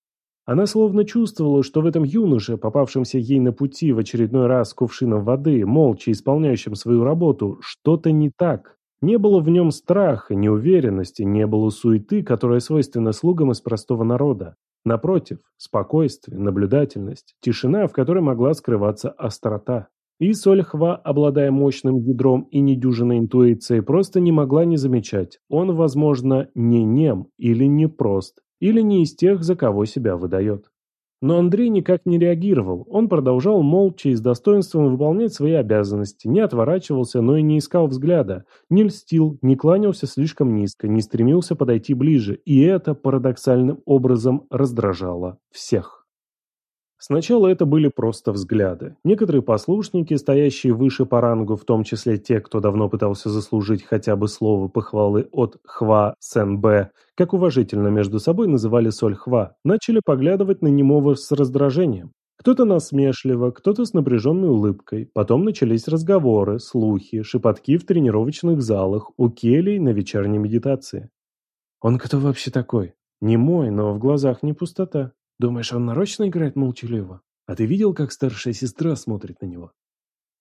Она словно чувствовала, что в этом юноше, попавшемся ей на пути в очередной раз с кувшином воды, молча исполняющем свою работу, что-то не так. Не было в нем страха, неуверенности, не было суеты, которая свойственна слугам из простого народа. Напротив, спокойствие, наблюдательность, тишина, в которой могла скрываться острота. И Сольхва, обладая мощным ядром и недюжиной интуицией, просто не могла не замечать. Он, возможно, не нем или не прост, или не из тех, за кого себя выдает. Но Андрей никак не реагировал, он продолжал молча и с достоинством выполнять свои обязанности, не отворачивался, но и не искал взгляда, не льстил, не кланялся слишком низко, не стремился подойти ближе, и это парадоксальным образом раздражало всех. Сначала это были просто взгляды. Некоторые послушники, стоящие выше по рангу, в том числе те, кто давно пытался заслужить хотя бы слово похвалы от Хва Сен Б, как уважительно между собой называли Соль Хва, начали поглядывать на немого с раздражением. Кто-то насмешливо, кто-то с напряженной улыбкой. Потом начались разговоры, слухи, шепотки в тренировочных залах, у келей на вечерней медитации. «Он кто вообще такой? Не мой, но в глазах не пустота. Думаешь, он нарочно играет молчаливо? А ты видел, как старшая сестра смотрит на него?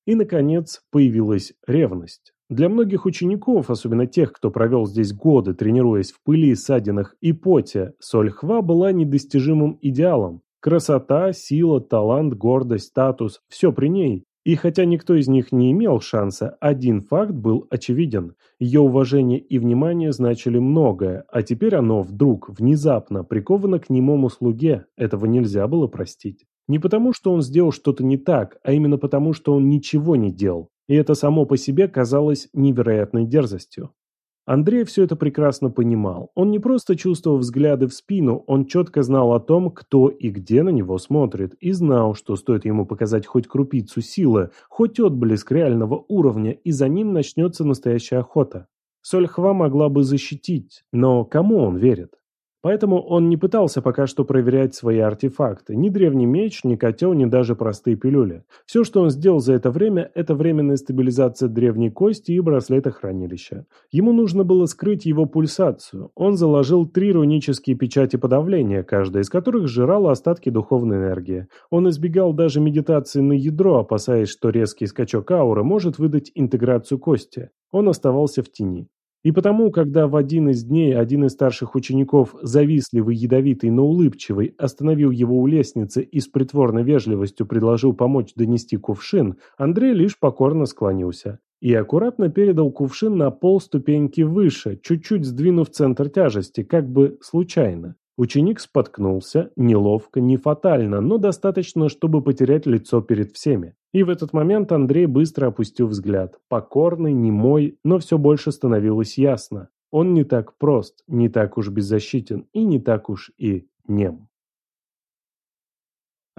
И, наконец, появилась ревность. Для многих учеников, особенно тех, кто провел здесь годы, тренируясь в пыли, садинах и поте, Сольхва была недостижимым идеалом. Красота, сила, талант, гордость, статус – все при ней. И хотя никто из них не имел шанса, один факт был очевиден. Ее уважение и внимание значили многое, а теперь оно вдруг, внезапно, приковано к немому слуге. Этого нельзя было простить. Не потому, что он сделал что-то не так, а именно потому, что он ничего не делал. И это само по себе казалось невероятной дерзостью. Андрей все это прекрасно понимал. Он не просто чувствовал взгляды в спину, он четко знал о том, кто и где на него смотрит, и знал, что стоит ему показать хоть крупицу силы, хоть отблеск реального уровня, и за ним начнется настоящая охота. Сольхва могла бы защитить, но кому он верит? Поэтому он не пытался пока что проверять свои артефакты. Ни древний меч, ни котел, ни даже простые пилюли. Все, что он сделал за это время, это временная стабилизация древней кости и браслета хранилища. Ему нужно было скрыть его пульсацию. Он заложил три рунические печати подавления, каждая из которых сжирала остатки духовной энергии. Он избегал даже медитации на ядро, опасаясь, что резкий скачок ауры может выдать интеграцию кости. Он оставался в тени. И потому, когда в один из дней один из старших учеников, завистливый, ядовитый, но улыбчивый, остановил его у лестницы и с притворной вежливостью предложил помочь донести кувшин, Андрей лишь покорно склонился и аккуратно передал кувшин на пол ступеньки выше, чуть-чуть сдвинув центр тяжести, как бы случайно. Ученик споткнулся, неловко, не фатально, но достаточно, чтобы потерять лицо перед всеми. И в этот момент Андрей быстро опустил взгляд. Покорный, немой, но все больше становилось ясно. Он не так прост, не так уж беззащитен и не так уж и нем.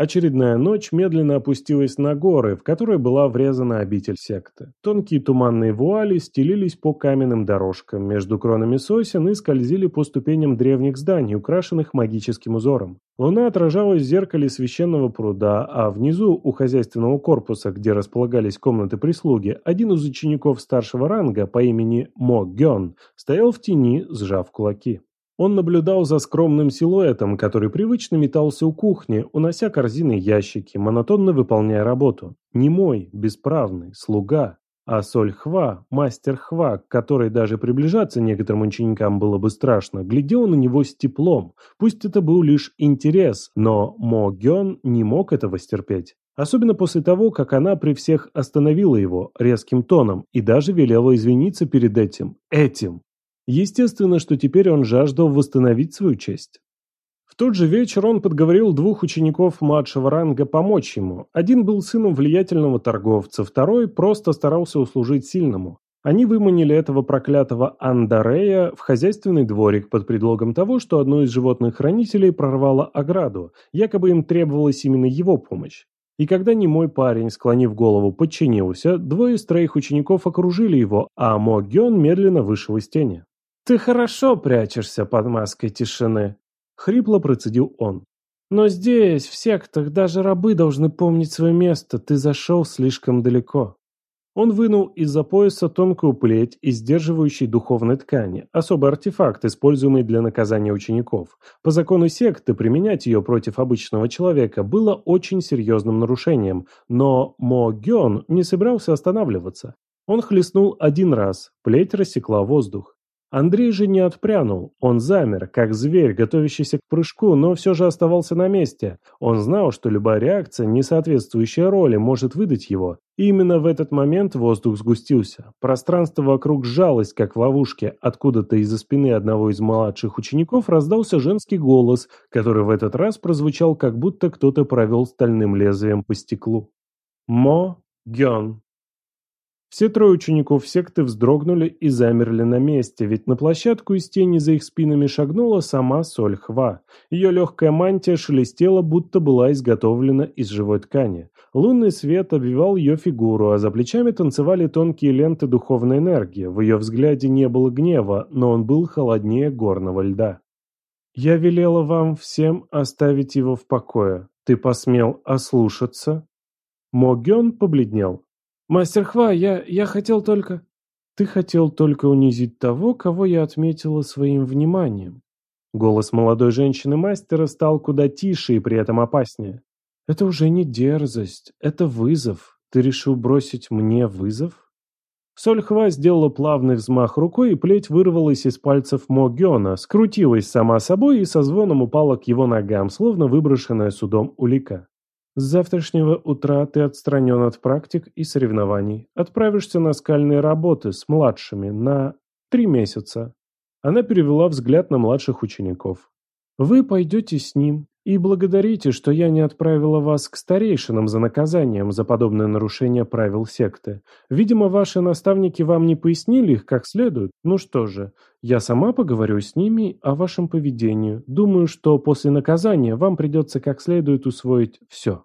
Очередная ночь медленно опустилась на горы, в которые была врезана обитель секты. Тонкие туманные вуали стелились по каменным дорожкам между кронами сосен и скользили по ступеням древних зданий, украшенных магическим узором. Луна отражалась в зеркале священного пруда, а внизу, у хозяйственного корпуса, где располагались комнаты прислуги, один из учеников старшего ранга по имени Мо Гён стоял в тени, сжав кулаки. Он наблюдал за скромным силуэтом, который привычно метался у кухни, унося корзины и ящики, монотонно выполняя работу. Немой, бесправный, слуга. А Соль Хва, мастер Хва, к которой даже приближаться некоторым ученикам было бы страшно, глядел на него с теплом. Пусть это был лишь интерес, но Мо Гён не мог этого стерпеть. Особенно после того, как она при всех остановила его резким тоном и даже велела извиниться перед этим. Этим. Естественно, что теперь он жаждал восстановить свою честь. В тот же вечер он подговорил двух учеников младшего ранга помочь ему. Один был сыном влиятельного торговца, второй просто старался услужить сильному. Они выманили этого проклятого Андарея в хозяйственный дворик под предлогом того, что одно из животных хранителей прорвало ограду, якобы им требовалась именно его помощь. И когда немой парень, склонив голову, подчинился, двое из троих учеников окружили его, а Мо Гён медленно вышел из тени. «Ты хорошо прячешься под маской тишины», Хрипло процедил он. «Но здесь, в сектах, даже рабы должны помнить свое место. Ты зашел слишком далеко». Он вынул из-за пояса тонкую плеть из сдерживающей духовной ткани, особый артефакт, используемый для наказания учеников. По закону секты применять ее против обычного человека было очень серьезным нарушением, но Мо Гён не собирался останавливаться. Он хлестнул один раз, плеть рассекла воздух. Андрей же не отпрянул. Он замер, как зверь, готовящийся к прыжку, но все же оставался на месте. Он знал, что любая реакция, не соответствующая роли, может выдать его. И именно в этот момент воздух сгустился. Пространство вокруг сжалось, как в ловушке. Откуда-то из-за спины одного из младших учеников раздался женский голос, который в этот раз прозвучал, как будто кто-то провел стальным лезвием по стеклу. «Мо Гён». Все трое учеников секты вздрогнули и замерли на месте, ведь на площадку из тени за их спинами шагнула сама Соль Хва. Ее легкая мантия шелестела, будто была изготовлена из живой ткани. Лунный свет обвивал ее фигуру, а за плечами танцевали тонкие ленты духовной энергии. В ее взгляде не было гнева, но он был холоднее горного льда. «Я велела вам всем оставить его в покое. Ты посмел ослушаться?» Могён побледнел. «Мастер Хва, я... я хотел только...» «Ты хотел только унизить того, кого я отметила своим вниманием». Голос молодой женщины-мастера стал куда тише и при этом опаснее. «Это уже не дерзость, это вызов. Ты решил бросить мне вызов?» Сольхва сделала плавный взмах рукой, и плеть вырвалась из пальцев Могёна, скрутилась сама собой и со звоном упала к его ногам, словно выброшенная судом улика. С завтрашнего утра ты отстранен от практик и соревнований. Отправишься на скальные работы с младшими на три месяца. Она перевела взгляд на младших учеников. Вы пойдете с ним и благодарите, что я не отправила вас к старейшинам за наказанием за подобное нарушение правил секты. Видимо, ваши наставники вам не пояснили их как следует. Ну что же, я сама поговорю с ними о вашем поведении. Думаю, что после наказания вам придется как следует усвоить все.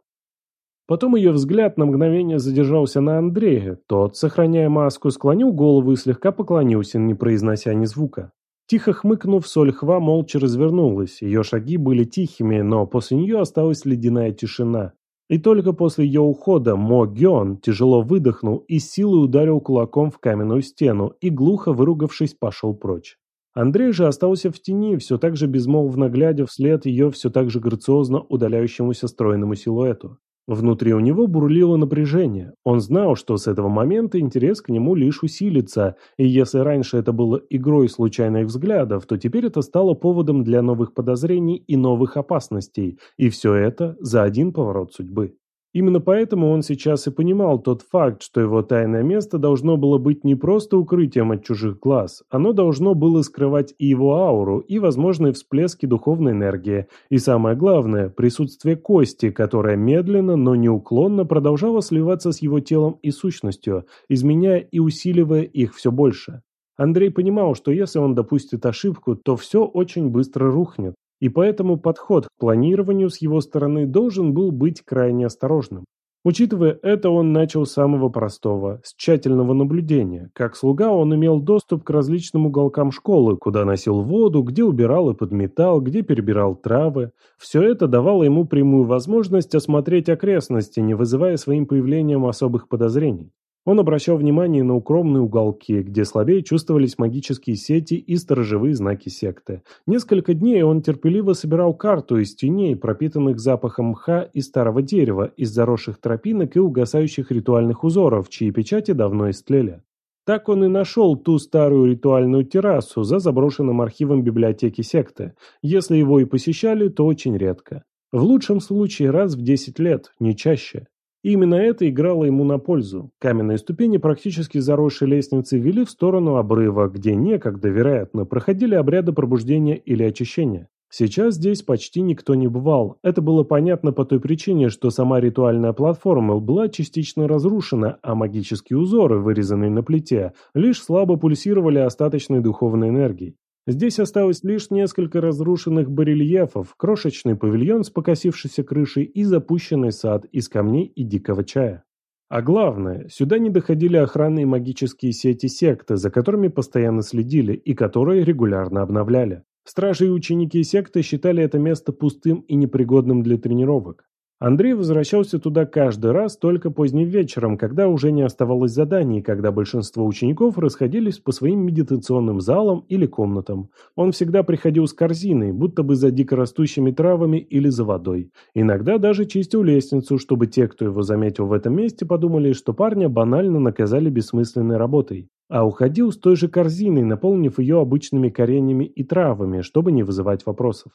Потом ее взгляд на мгновение задержался на Андрее. Тот, сохраняя маску, склонил голову и слегка поклонился, не произнося ни звука. Тихо хмыкнув, Сольхва молча развернулась. Ее шаги были тихими, но после нее осталась ледяная тишина. И только после ее ухода Мо Гён тяжело выдохнул и силой ударил кулаком в каменную стену и, глухо выругавшись, пошел прочь. Андрей же остался в тени, все так же безмолвно глядя вслед ее все так же грациозно удаляющемуся стройному силуэту. Внутри у него бурлило напряжение. Он знал, что с этого момента интерес к нему лишь усилится, и если раньше это было игрой случайных взглядов, то теперь это стало поводом для новых подозрений и новых опасностей, и все это за один поворот судьбы. Именно поэтому он сейчас и понимал тот факт, что его тайное место должно было быть не просто укрытием от чужих глаз, оно должно было скрывать и его ауру, и возможные всплески духовной энергии, и самое главное, присутствие кости, которая медленно, но неуклонно продолжала сливаться с его телом и сущностью, изменяя и усиливая их все больше. Андрей понимал, что если он допустит ошибку, то все очень быстро рухнет. И поэтому подход к планированию с его стороны должен был быть крайне осторожным. Учитывая это, он начал с самого простого, с тщательного наблюдения. Как слуга он имел доступ к различным уголкам школы, куда носил воду, где убирал и подметал, где перебирал травы. Все это давало ему прямую возможность осмотреть окрестности, не вызывая своим появлением особых подозрений. Он обращал внимание на укромные уголки, где слабее чувствовались магические сети и сторожевые знаки секты. Несколько дней он терпеливо собирал карту из теней, пропитанных запахом мха и старого дерева, из заросших тропинок и угасающих ритуальных узоров, чьи печати давно истлели. Так он и нашел ту старую ритуальную террасу за заброшенным архивом библиотеки секты. Если его и посещали, то очень редко. В лучшем случае раз в 10 лет, не чаще. И именно это играло ему на пользу. Каменные ступени практически заросшей лестницы вели в сторону обрыва, где некогда, вероятно, проходили обряды пробуждения или очищения. Сейчас здесь почти никто не бывал. Это было понятно по той причине, что сама ритуальная платформа была частично разрушена, а магические узоры, вырезанные на плите, лишь слабо пульсировали остаточной духовной энергией. Здесь осталось лишь несколько разрушенных барельефов, крошечный павильон с покосившейся крышей и запущенный сад из камней и дикого чая. А главное, сюда не доходили охранные магические сети секты, за которыми постоянно следили и которые регулярно обновляли. Стражи и ученики секты считали это место пустым и непригодным для тренировок. Андрей возвращался туда каждый раз только поздним вечером, когда уже не оставалось заданий, когда большинство учеников расходились по своим медитационным залам или комнатам. Он всегда приходил с корзиной, будто бы за дикорастущими травами или за водой. Иногда даже чистил лестницу, чтобы те, кто его заметил в этом месте, подумали, что парня банально наказали бессмысленной работой. А уходил с той же корзиной, наполнив ее обычными кореньями и травами, чтобы не вызывать вопросов.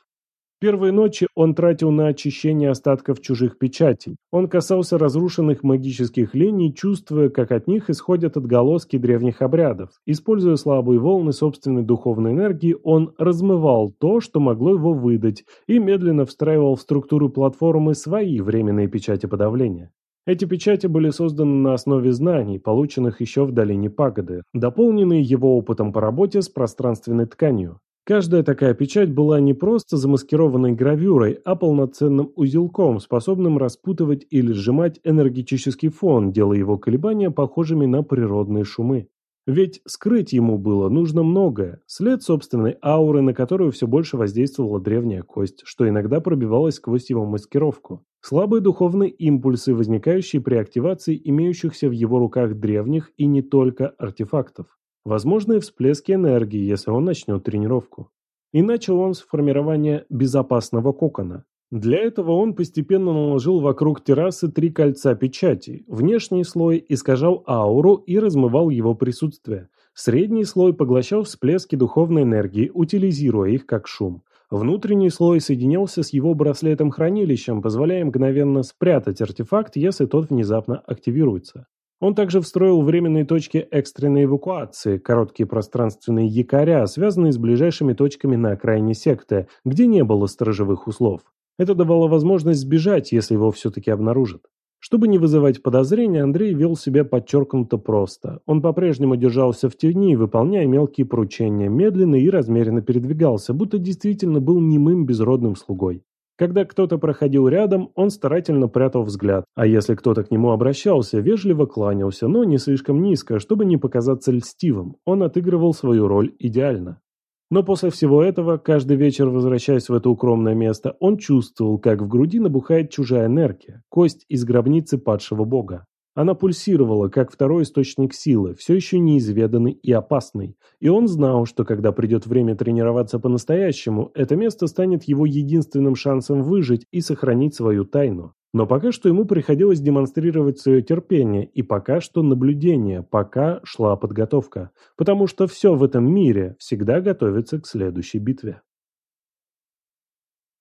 Первые ночи он тратил на очищение остатков чужих печатей. Он касался разрушенных магических линий, чувствуя, как от них исходят отголоски древних обрядов. Используя слабые волны собственной духовной энергии, он размывал то, что могло его выдать, и медленно встраивал в структуру платформы свои временные печати подавления. Эти печати были созданы на основе знаний, полученных еще в долине Пагоды, дополненные его опытом по работе с пространственной тканью. Каждая такая печать была не просто замаскированной гравюрой, а полноценным узелком, способным распутывать или сжимать энергетический фон, делая его колебания похожими на природные шумы. Ведь скрыть ему было нужно многое. След собственной ауры, на которую все больше воздействовала древняя кость, что иногда пробивалась сквозь его маскировку. Слабые духовные импульсы, возникающие при активации имеющихся в его руках древних и не только артефактов. Возможные всплески энергии, если он начнет тренировку. И начал он с формирования безопасного кокона. Для этого он постепенно наложил вокруг террасы три кольца печати. Внешний слой искажал ауру и размывал его присутствие. Средний слой поглощал всплески духовной энергии, утилизируя их как шум. Внутренний слой соединялся с его браслетом-хранилищем, позволяя мгновенно спрятать артефакт, если тот внезапно активируется. Он также встроил временные точки экстренной эвакуации, короткие пространственные якоря, связанные с ближайшими точками на окраине секты, где не было сторожевых узлов. Это давало возможность сбежать, если его все-таки обнаружат. Чтобы не вызывать подозрения, Андрей вел себя подчеркнуто просто. Он по-прежнему держался в тени, выполняя мелкие поручения, медленно и размеренно передвигался, будто действительно был немым безродным слугой. Когда кто-то проходил рядом, он старательно прятал взгляд, а если кто-то к нему обращался, вежливо кланялся, но не слишком низко, чтобы не показаться льстивым. Он отыгрывал свою роль идеально. Но после всего этого, каждый вечер возвращаясь в это укромное место, он чувствовал, как в груди набухает чужая энергия, кость из гробницы падшего бога. Она пульсировала, как второй источник силы, все еще неизведанный и опасный. И он знал, что когда придет время тренироваться по-настоящему, это место станет его единственным шансом выжить и сохранить свою тайну. Но пока что ему приходилось демонстрировать свое терпение, и пока что наблюдение, пока шла подготовка. Потому что все в этом мире всегда готовится к следующей битве.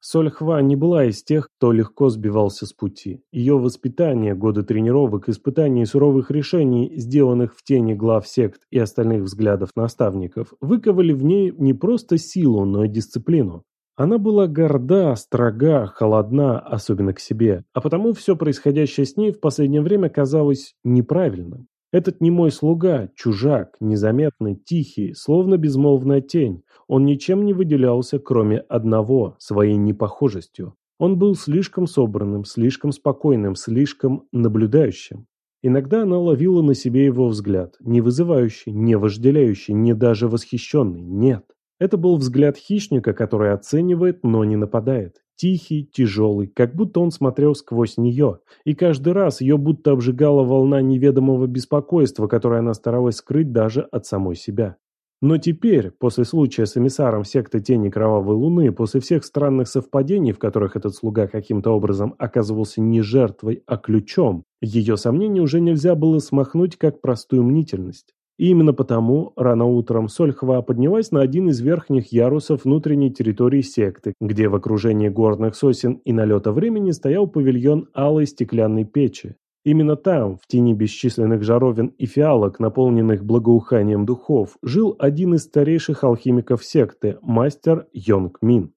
Сольхва не была из тех, кто легко сбивался с пути. Ее воспитание, годы тренировок, испытаний и суровых решений, сделанных в тени глав сект и остальных взглядов наставников, выковали в ней не просто силу, но и дисциплину. Она была горда, строга, холодна, особенно к себе, а потому все происходящее с ней в последнее время казалось неправильным. Этот немой слуга, чужак, незаметный, тихий, словно безмолвная тень, он ничем не выделялся, кроме одного, своей непохожестью. Он был слишком собранным, слишком спокойным, слишком наблюдающим. Иногда она ловила на себе его взгляд, не вызывающий, не вожделяющий, не даже восхищенный, нет. Это был взгляд хищника, который оценивает, но не нападает. Тихий, тяжелый, как будто он смотрел сквозь нее, и каждый раз ее будто обжигала волна неведомого беспокойства, которое она старалась скрыть даже от самой себя. Но теперь, после случая с эмиссаром секты Тени Кровавой Луны, после всех странных совпадений, в которых этот слуга каким-то образом оказывался не жертвой, а ключом, ее сомнения уже нельзя было смахнуть как простую мнительность. И именно потому рано утром Сольхва поднялась на один из верхних ярусов внутренней территории секты, где в окружении горных сосен и налета времени стоял павильон алой стеклянной печи. Именно там, в тени бесчисленных жаровин и фиалок, наполненных благоуханием духов, жил один из старейших алхимиков секты, мастер Йонг Мин.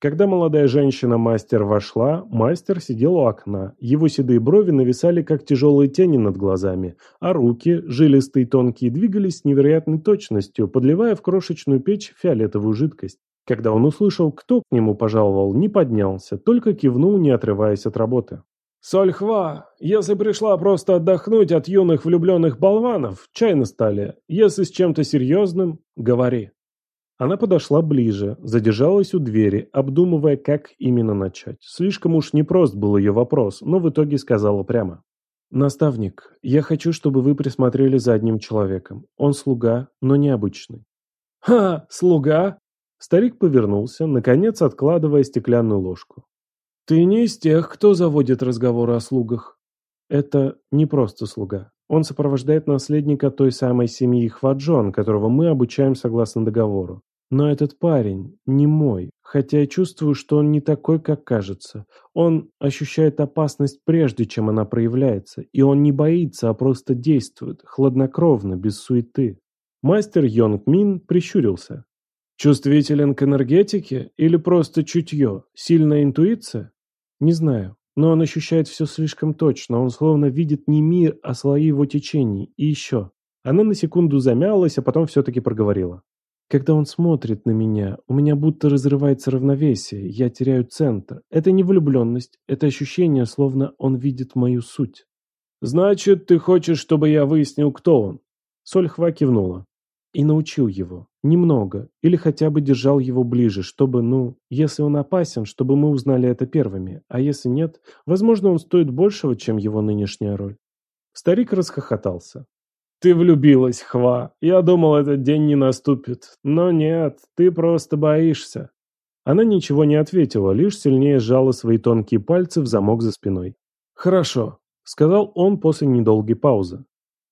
Когда молодая женщина-мастер вошла, мастер сидел у окна. Его седые брови нависали, как тяжелые тени над глазами, а руки, жилистые и тонкие, двигались с невероятной точностью, подливая в крошечную печь фиолетовую жидкость. Когда он услышал, кто к нему пожаловал, не поднялся, только кивнул, не отрываясь от работы. «Сольхва, если пришла просто отдохнуть от юных влюбленных болванов, чай на столе. Если с чем-то серьезным, говори». Она подошла ближе, задержалась у двери, обдумывая, как именно начать. Слишком уж непрост был ее вопрос, но в итоге сказала прямо. «Наставник, я хочу, чтобы вы присмотрели за одним человеком. Он слуга, но необычный». «Ха, слуга?» Старик повернулся, наконец откладывая стеклянную ложку. «Ты не из тех, кто заводит разговоры о слугах». «Это не просто слуга. Он сопровождает наследника той самой семьи Хваджон, которого мы обучаем согласно договору. Но этот парень не мой, хотя я чувствую, что он не такой, как кажется. Он ощущает опасность прежде, чем она проявляется, и он не боится, а просто действует, хладнокровно, без суеты. Мастер Йонг Мин прищурился. Чувствителен к энергетике или просто чутье? Сильная интуиция? Не знаю, но он ощущает все слишком точно, он словно видит не мир, а слои его течений. И еще. Она на секунду замялась, а потом все-таки проговорила. Когда он смотрит на меня, у меня будто разрывается равновесие, я теряю центр. Это не влюбленность, это ощущение, словно он видит мою суть. «Значит, ты хочешь, чтобы я выяснил, кто он?» Сольхва кивнула и научил его. Немного. Или хотя бы держал его ближе, чтобы, ну, если он опасен, чтобы мы узнали это первыми. А если нет, возможно, он стоит большего, чем его нынешняя роль. Старик расхохотался. «Ты влюбилась, Хва. Я думал, этот день не наступит. Но нет, ты просто боишься». Она ничего не ответила, лишь сильнее сжала свои тонкие пальцы в замок за спиной. «Хорошо», — сказал он после недолгой паузы.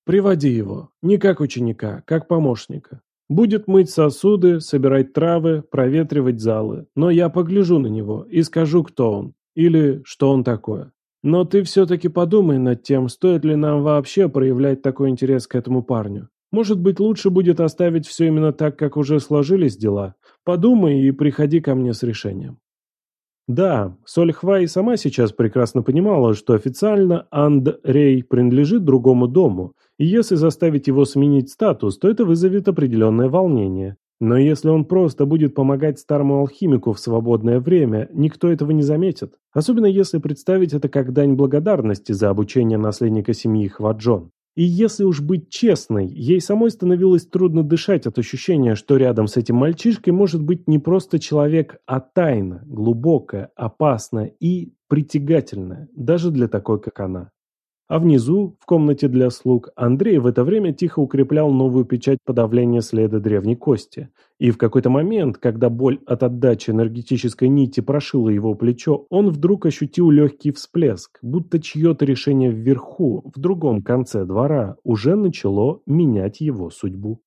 Приводи его, не как ученика, как помощника. Будет мыть сосуды, собирать травы, проветривать залы. Но я погляжу на него и скажу, кто он. Или что он такое. Но ты все-таки подумай над тем, стоит ли нам вообще проявлять такой интерес к этому парню. Может быть, лучше будет оставить все именно так, как уже сложились дела. Подумай и приходи ко мне с решением. Да, Сольхва и сама сейчас прекрасно понимала, что официально Анд-Рей принадлежит другому дому, и если заставить его сменить статус, то это вызовет определенное волнение. Но если он просто будет помогать старому алхимику в свободное время, никто этого не заметит. Особенно если представить это как дань благодарности за обучение наследника семьи Хваджон. И если уж быть честной, ей самой становилось трудно дышать от ощущения, что рядом с этим мальчишкой может быть не просто человек, а тайна, глубокая, опасная и притягательная, даже для такой, как она. А внизу, в комнате для слуг, Андрей в это время тихо укреплял новую печать подавления следа древней кости. И в какой-то момент, когда боль от отдачи энергетической нити прошила его плечо, он вдруг ощутил легкий всплеск, будто чье-то решение вверху, в другом конце двора, уже начало менять его судьбу.